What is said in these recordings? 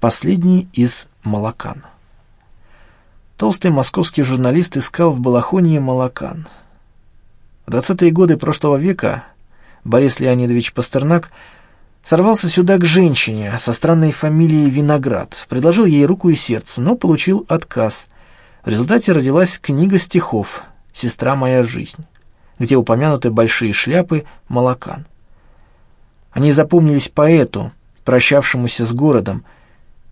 Последний из молокан. Толстый московский журналист искал в Балахонии молокан. В 20-е годы прошлого века Борис Леонидович Пастернак сорвался сюда к женщине со странной фамилией Виноград, предложил ей руку и сердце, но получил отказ. В результате родилась книга стихов «Сестра моя жизнь», где упомянуты большие шляпы молокан. Они запомнились поэту, прощавшемуся с городом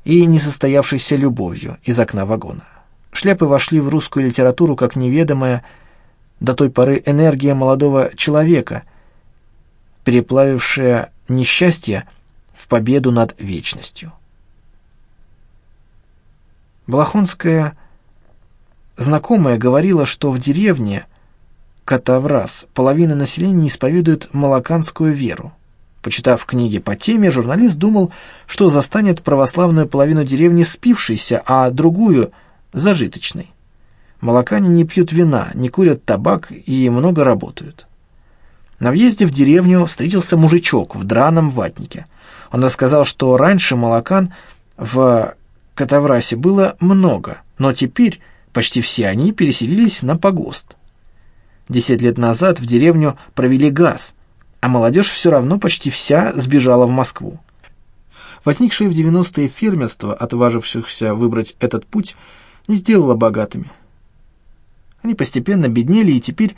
и несостоявшейся любовью из окна вагона. Шляпы вошли в русскую литературу как неведомая до той поры энергия молодого человека, переплавившая несчастье в победу над вечностью. Балахонская знакомая говорила, что в деревне Катаврас половина населения исповедует малаканскую веру. Почитав книги по теме, журналист думал, что застанет православную половину деревни спившейся, а другую – зажиточный. Молокане не пьют вина, не курят табак и много работают. На въезде в деревню встретился мужичок в драном ватнике. Он рассказал, что раньше молокан в Катаврасе было много, но теперь почти все они переселились на погост. Десять лет назад в деревню провели газ, а молодежь все равно почти вся сбежала в Москву. Возникшее в 90-е фермерство, отважившихся выбрать этот путь, не сделало богатыми. Они постепенно беднели, и теперь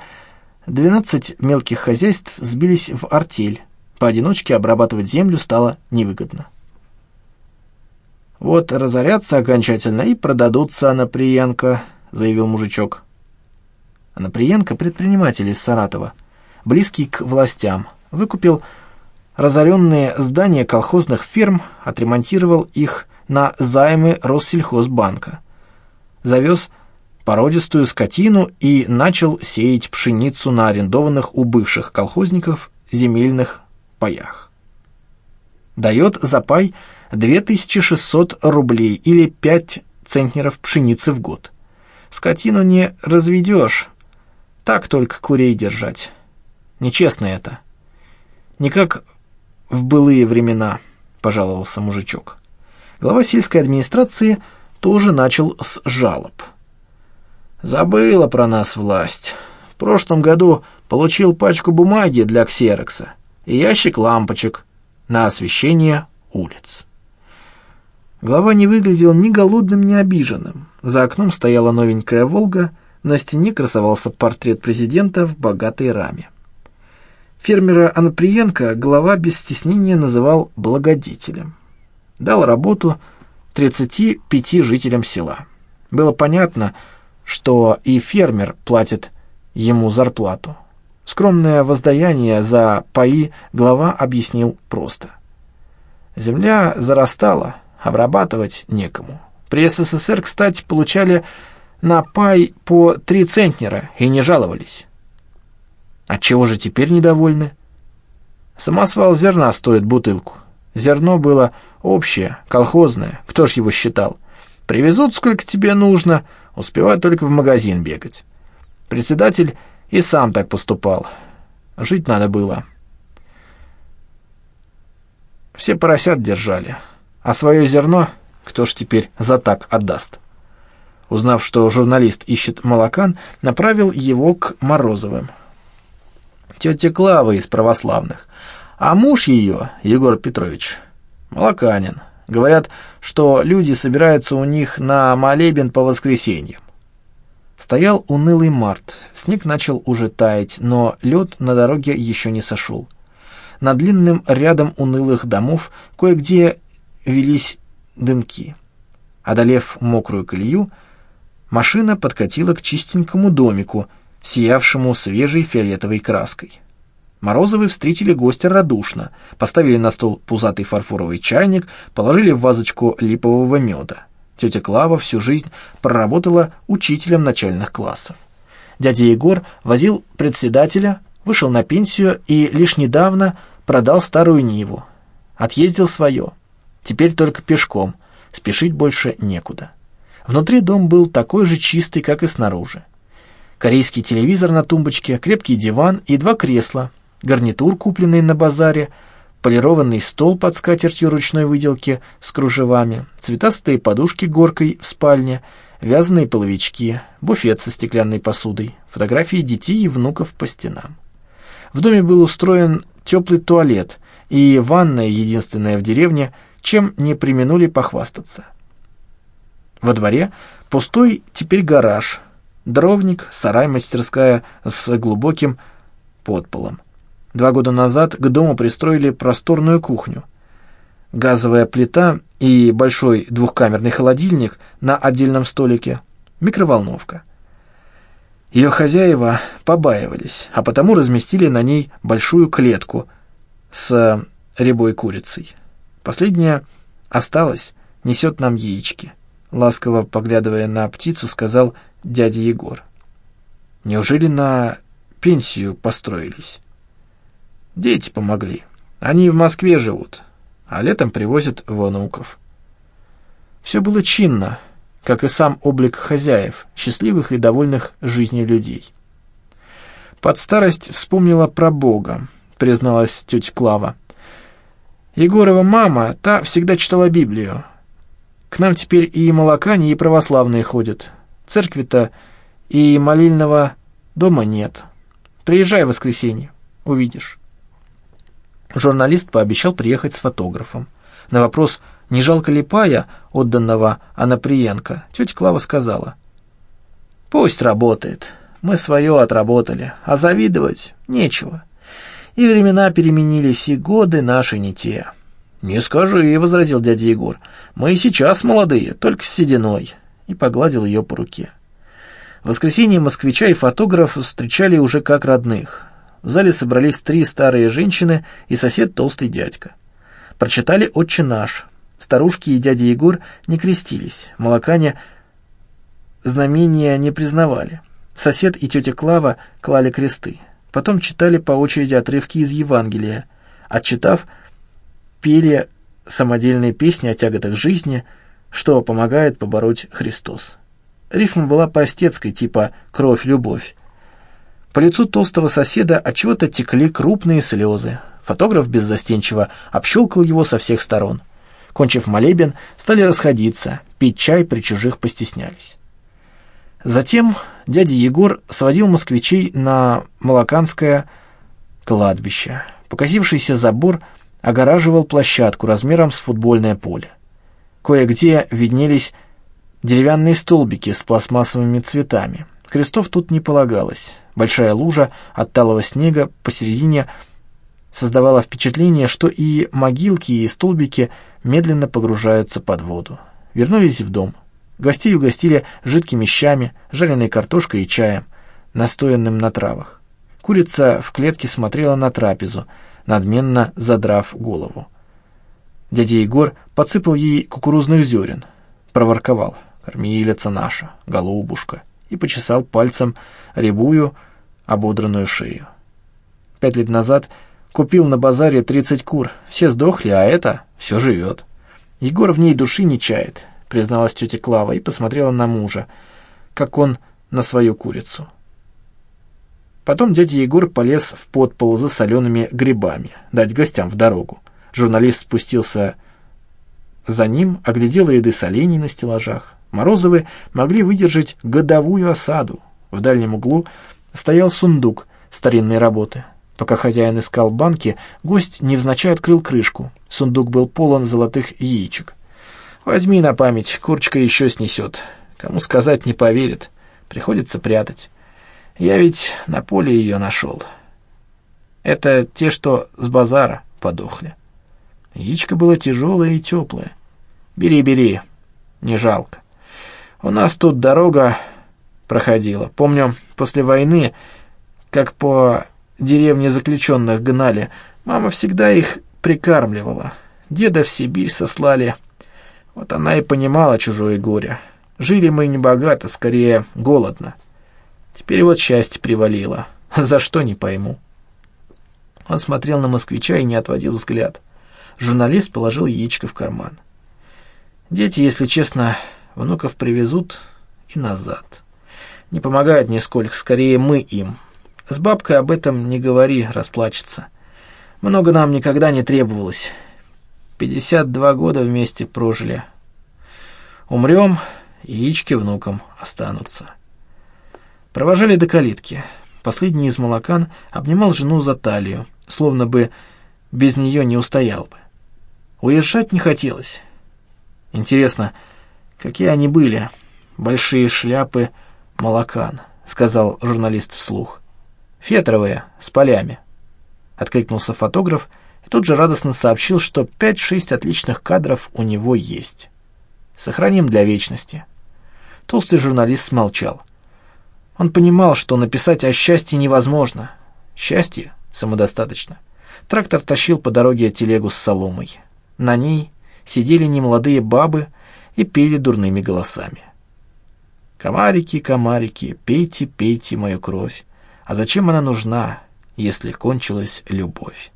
12 мелких хозяйств сбились в артель. Поодиночке обрабатывать землю стало невыгодно. «Вот разорятся окончательно и продадутся Анаприенко», — заявил мужичок. Анаприенко — предприниматель из Саратова, близкий к властям, выкупил разоренные здания колхозных ферм, отремонтировал их на займы Россельхозбанка — завез породистую скотину и начал сеять пшеницу на арендованных у бывших колхозников земельных паях. Дает за пай 2600 рублей или 5 центнеров пшеницы в год. Скотину не разведешь, так только курей держать. Нечестно это. Не как в былые времена, пожаловался мужичок. Глава сельской администрации – тоже начал с жалоб. «Забыла про нас власть. В прошлом году получил пачку бумаги для ксерокса и ящик лампочек на освещение улиц». Глава не выглядел ни голодным, ни обиженным. За окном стояла новенькая «Волга», на стене красовался портрет президента в богатой раме. Фермера Анаприенко глава без стеснения называл благодетелем. Дал работу 35 жителям села. Было понятно, что и фермер платит ему зарплату. Скромное воздаяние за паи глава объяснил просто. Земля зарастала, обрабатывать некому. При СССР, кстати, получали на пай по три центнера и не жаловались. Отчего же теперь недовольны? Самосвал зерна стоит бутылку. Зерно было общее, колхозное, кто ж его считал? Привезут, сколько тебе нужно, успевай только в магазин бегать. Председатель и сам так поступал. Жить надо было. Все поросят держали, а свое зерно кто ж теперь за так отдаст? Узнав, что журналист ищет молокан, направил его к Морозовым. Тетя Клава из православных, а муж ее, Егор Петрович, молоканин. Говорят, что люди собираются у них на молебен по воскресеньям. Стоял унылый март, снег начал уже таять, но лед на дороге еще не сошел. Над длинным рядом унылых домов кое-где велись дымки. Одолев мокрую колею, машина подкатила к чистенькому домику, сиявшему свежей фиолетовой краской. Морозовы встретили гостя радушно, поставили на стол пузатый фарфоровый чайник, положили в вазочку липового меда. Тетя Клава всю жизнь проработала учителем начальных классов. Дядя Егор возил председателя, вышел на пенсию и лишь недавно продал старую Ниву. Отъездил свое. Теперь только пешком, спешить больше некуда. Внутри дом был такой же чистый, как и снаружи. Корейский телевизор на тумбочке, крепкий диван и два кресла, гарнитур, купленный на базаре, полированный стол под скатертью ручной выделки с кружевами, цветастые подушки горкой в спальне, вязаные половички, буфет со стеклянной посудой, фотографии детей и внуков по стенам. В доме был устроен теплый туалет и ванная, единственная в деревне, чем не применули похвастаться. Во дворе пустой теперь гараж, дровник, сарай-мастерская с глубоким подполом. Два года назад к дому пристроили просторную кухню. Газовая плита и большой двухкамерный холодильник на отдельном столике, микроволновка. Ее хозяева побаивались, а потому разместили на ней большую клетку с рябой курицей. Последняя осталась, несет нам яички. Ласково поглядывая на птицу, сказал дядя Егор. Неужели на пенсию построились? Дети помогли. Они в Москве живут, а летом привозят внуков. Все было чинно, как и сам облик хозяев, счастливых и довольных жизнью людей. Под старость вспомнила про Бога, призналась тетя Клава. Егорова мама, та всегда читала Библию. К нам теперь и молокане, и православные ходят. Церкви-то и молильного дома нет. Приезжай в воскресенье, увидишь. Журналист пообещал приехать с фотографом. На вопрос, не жалко ли пая, отданного Анаприенко, тетя Клава сказала. «Пусть работает. Мы свое отработали, а завидовать нечего. И времена переменились, и годы наши не те». «Не скажи», — возразил дядя Егор. «Мы и сейчас молодые, только с сединой». И погладил ее по руке. В воскресенье москвича и фотограф встречали уже как родных. В зале собрались три старые женщины и сосед толстый дядька. Прочитали «Отче наш». Старушки и дядя Егор не крестились, молокане знамения не признавали. Сосед и тетя Клава клали кресты. Потом читали по очереди отрывки из Евангелия. Отчитав, пели самодельные песни о тяготах жизни, что помогает побороть Христос. Рифма была простецкой, типа «кровь-любовь». По лицу толстого соседа от чего то текли крупные слезы. Фотограф беззастенчиво общелкал его со всех сторон. Кончив молебен, стали расходиться, пить чай при чужих постеснялись. Затем дядя Егор сводил москвичей на Малаканское кладбище. Покосившийся забор огораживал площадку размером с футбольное поле. Кое-где виднелись деревянные столбики с пластмассовыми цветами. Крестов тут не полагалось. Большая лужа от талого снега посередине создавала впечатление, что и могилки, и столбики медленно погружаются под воду. Вернулись в дом. Гостей угостили жидкими щами, жареной картошкой и чаем, настоянным на травах. Курица в клетке смотрела на трапезу, надменно задрав голову. Дядя Егор подсыпал ей кукурузных зерен, проворковал «Кормилица наша, голубушка» и почесал пальцем рябую, ободранную шею. Пять лет назад купил на базаре тридцать кур, все сдохли, а это все живет. Егор в ней души не чает, призналась тетя Клава и посмотрела на мужа, как он на свою курицу. Потом дядя Егор полез в подпол за солеными грибами, дать гостям в дорогу. Журналист спустился за ним, оглядел ряды солений на стеллажах. Морозовы могли выдержать годовую осаду. В дальнем углу стоял сундук старинной работы. Пока хозяин искал банки, гость невзначай открыл крышку. Сундук был полон золотых яичек. «Возьми на память, курочка еще снесет. Кому сказать, не поверит. Приходится прятать. Я ведь на поле ее нашел. Это те, что с базара подохли. Яичко было тяжелое и теплое. Бери, бери, не жалко. У нас тут дорога проходила. Помню, после войны, как по деревне заключенных гнали, мама всегда их прикармливала. Деда в Сибирь сослали. Вот она и понимала чужое горе. Жили мы не богато, скорее голодно. Теперь вот счастье привалило. За что, не пойму. Он смотрел на москвича и не отводил взгляд. Журналист положил яичко в карман. Дети, если честно, Внуков привезут и назад. Не помогают нисколько, скорее мы им. С бабкой об этом не говори, расплачется. Много нам никогда не требовалось. Пятьдесят два года вместе прожили. Умрем, яички внукам останутся. Провожали до калитки. Последний из молокан обнимал жену за талию, словно бы без нее не устоял бы. Уезжать не хотелось. Интересно, какие они были? Большие шляпы молокан, сказал журналист вслух. Фетровые, с полями. Откликнулся фотограф и тут же радостно сообщил, что пять-шесть отличных кадров у него есть. Сохраним для вечности. Толстый журналист смолчал. Он понимал, что написать о счастье невозможно. Счастье самодостаточно. Трактор тащил по дороге телегу с соломой. На ней сидели немолодые бабы и пели дурными голосами. «Комарики, комарики, пейте, пейте мою кровь. А зачем она нужна, если кончилась любовь?»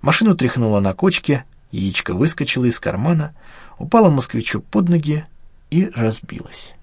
Машину тряхнуло на кочке, яичко выскочило из кармана, упало москвичу под ноги и разбилось.